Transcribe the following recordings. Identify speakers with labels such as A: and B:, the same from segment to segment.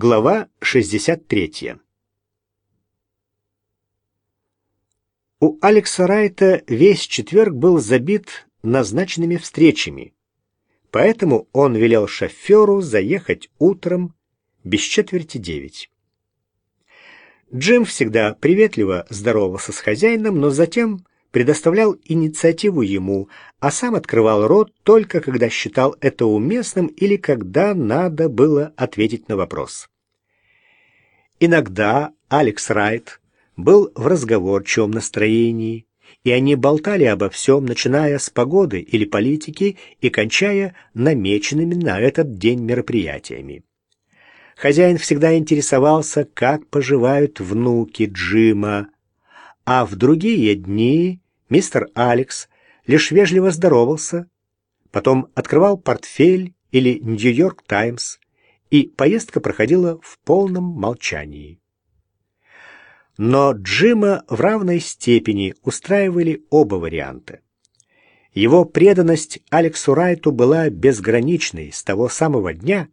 A: Глава 63 У Алекса Райта весь четверг был забит назначенными встречами, поэтому он велел шоферу заехать утром без четверти девять. Джим всегда приветливо здоровался с хозяином, но затем предоставлял инициативу ему, а сам открывал рот только когда считал это уместным или когда надо было ответить на вопрос. Иногда Алекс Райт был в разговорчивом настроении, и они болтали обо всем, начиная с погоды или политики и кончая намеченными на этот день мероприятиями. Хозяин всегда интересовался, как поживают внуки Джима, а в другие дни мистер Алекс лишь вежливо здоровался, потом открывал портфель или «Нью-Йорк Таймс», и поездка проходила в полном молчании. Но Джима в равной степени устраивали оба варианта. Его преданность Алексу Райту была безграничной с того самого дня,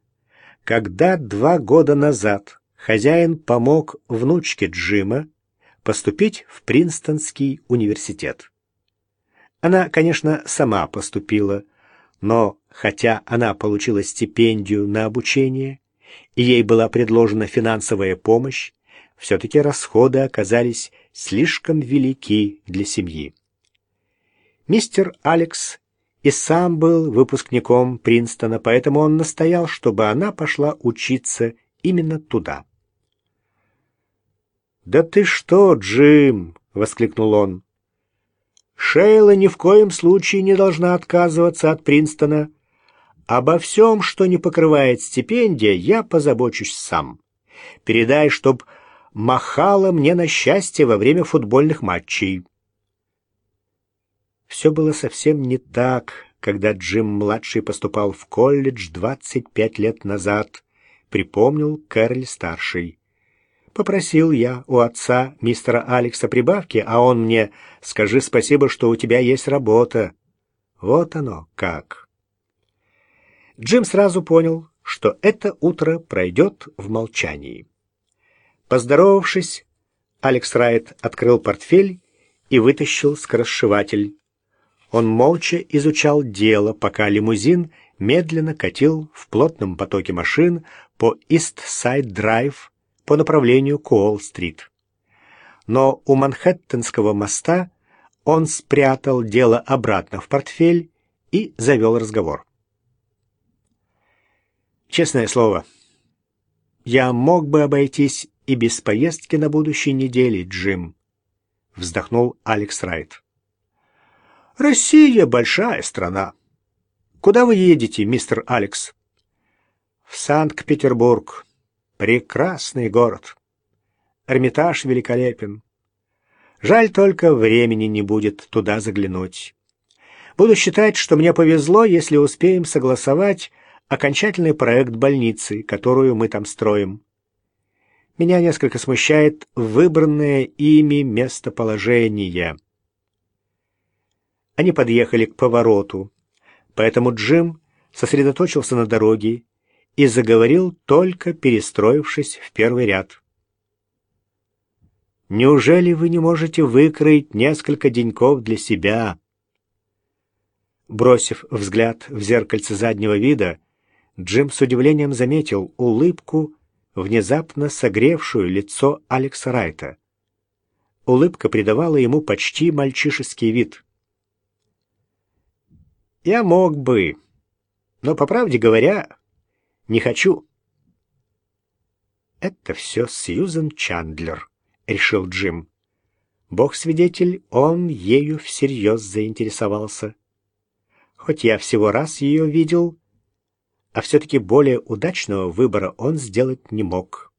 A: когда два года назад хозяин помог внучке Джима поступить в Принстонский университет. Она, конечно, сама поступила, но хотя она получила стипендию на обучение и ей была предложена финансовая помощь, все-таки расходы оказались слишком велики для семьи. Мистер Алекс и сам был выпускником Принстона, поэтому он настоял, чтобы она пошла учиться именно туда. «Да ты что, Джим!» — воскликнул он. «Шейла ни в коем случае не должна отказываться от Принстона. Обо всем, что не покрывает стипендия, я позабочусь сам. Передай, чтоб махала мне на счастье во время футбольных матчей». Все было совсем не так, когда Джим-младший поступал в колледж 25 лет назад, припомнил Кэроль-старший. Попросил я у отца мистера Алекса прибавки, а он мне «Скажи спасибо, что у тебя есть работа». Вот оно как. Джим сразу понял, что это утро пройдет в молчании. Поздоровавшись, Алекс Райт открыл портфель и вытащил скоросшиватель. Он молча изучал дело, пока лимузин медленно катил в плотном потоке машин по Ист-Сайд-Драйв, по направлению к Уолл-стрит. Но у Манхэттенского моста он спрятал дело обратно в портфель и завел разговор. Честное слово, я мог бы обойтись и без поездки на будущей неделе, Джим, вздохнул Алекс Райт. Россия большая страна. Куда вы едете, мистер Алекс? В Санкт-Петербург. Прекрасный город. Эрмитаж великолепен. Жаль только, времени не будет туда заглянуть. Буду считать, что мне повезло, если успеем согласовать окончательный проект больницы, которую мы там строим. Меня несколько смущает выбранное ими местоположение. Они подъехали к повороту, поэтому Джим сосредоточился на дороге и заговорил, только перестроившись в первый ряд. «Неужели вы не можете выкроить несколько деньков для себя?» Бросив взгляд в зеркальце заднего вида, Джим с удивлением заметил улыбку, внезапно согревшую лицо Алекса Райта. Улыбка придавала ему почти мальчишеский вид. «Я мог бы, но, по правде говоря, не хочу. Это все Сьюзен Чандлер, решил Джим. Бог-свидетель, он ею всерьез заинтересовался. Хоть я всего раз ее видел, а все-таки более удачного выбора он сделать не мог.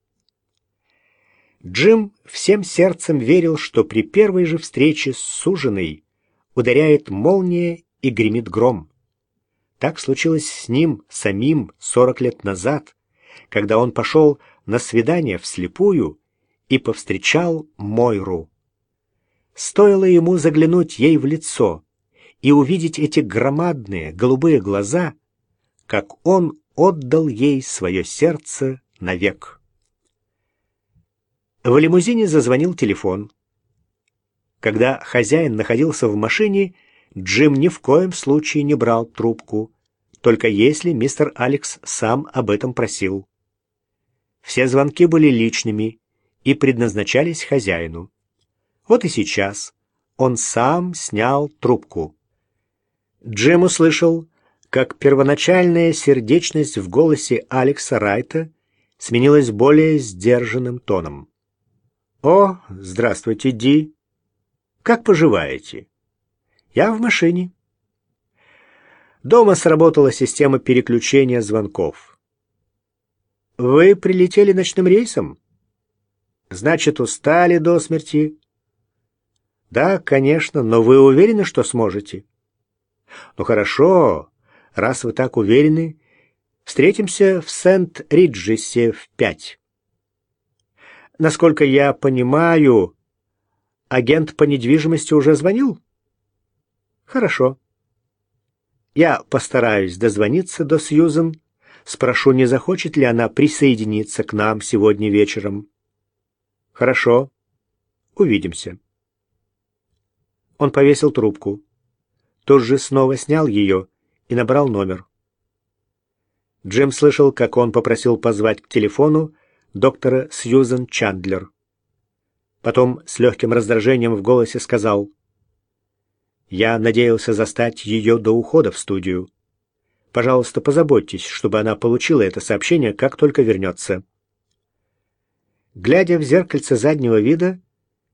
A: Джим всем сердцем верил, что при первой же встрече с суженой ударяет молния и гремит гром. Так случилось с ним самим сорок лет назад, когда он пошел на свидание вслепую и повстречал Мойру. Стоило ему заглянуть ей в лицо и увидеть эти громадные голубые глаза, как он отдал ей свое сердце навек. В лимузине зазвонил телефон. Когда хозяин находился в машине, Джим ни в коем случае не брал трубку, только если мистер Алекс сам об этом просил. Все звонки были личными и предназначались хозяину. Вот и сейчас он сам снял трубку. Джим услышал, как первоначальная сердечность в голосе Алекса Райта сменилась более сдержанным тоном. «О, здравствуйте, Ди. Как поживаете?» «Я в машине». Дома сработала система переключения звонков. «Вы прилетели ночным рейсом?» «Значит, устали до смерти?» «Да, конечно, но вы уверены, что сможете?» «Ну хорошо, раз вы так уверены, встретимся в Сент-Риджисе в пять». Насколько я понимаю, агент по недвижимости уже звонил? Хорошо. Я постараюсь дозвониться до Сьюзен. Спрошу, не захочет ли она присоединиться к нам сегодня вечером. Хорошо. Увидимся. Он повесил трубку. Тот же снова снял ее и набрал номер. Джим слышал, как он попросил позвать к телефону доктора Сьюзен Чандлер. Потом с легким раздражением в голосе сказал, «Я надеялся застать ее до ухода в студию. Пожалуйста, позаботьтесь, чтобы она получила это сообщение, как только вернется». Глядя в зеркальце заднего вида,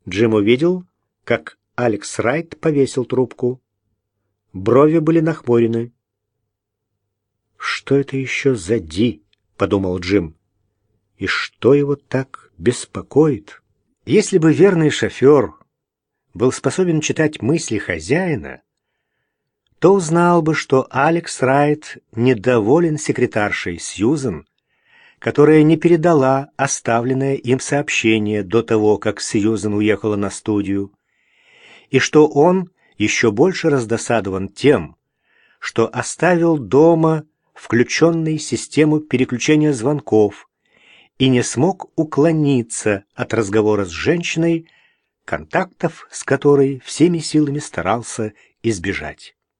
A: Джим увидел, как Алекс Райт повесил трубку. Брови были нахмурены. «Что это еще за Ди?» — подумал Джим. И что его так беспокоит? Если бы верный шофер был способен читать мысли хозяина, то узнал бы, что Алекс Райт недоволен секретаршей Сьюзен, которая не передала оставленное им сообщение до того, как Сьюзен уехала на студию, и что он еще больше раздосадован тем, что оставил дома включенной систему переключения звонков, и не смог уклониться от разговора с женщиной, контактов с которой всеми силами старался избежать.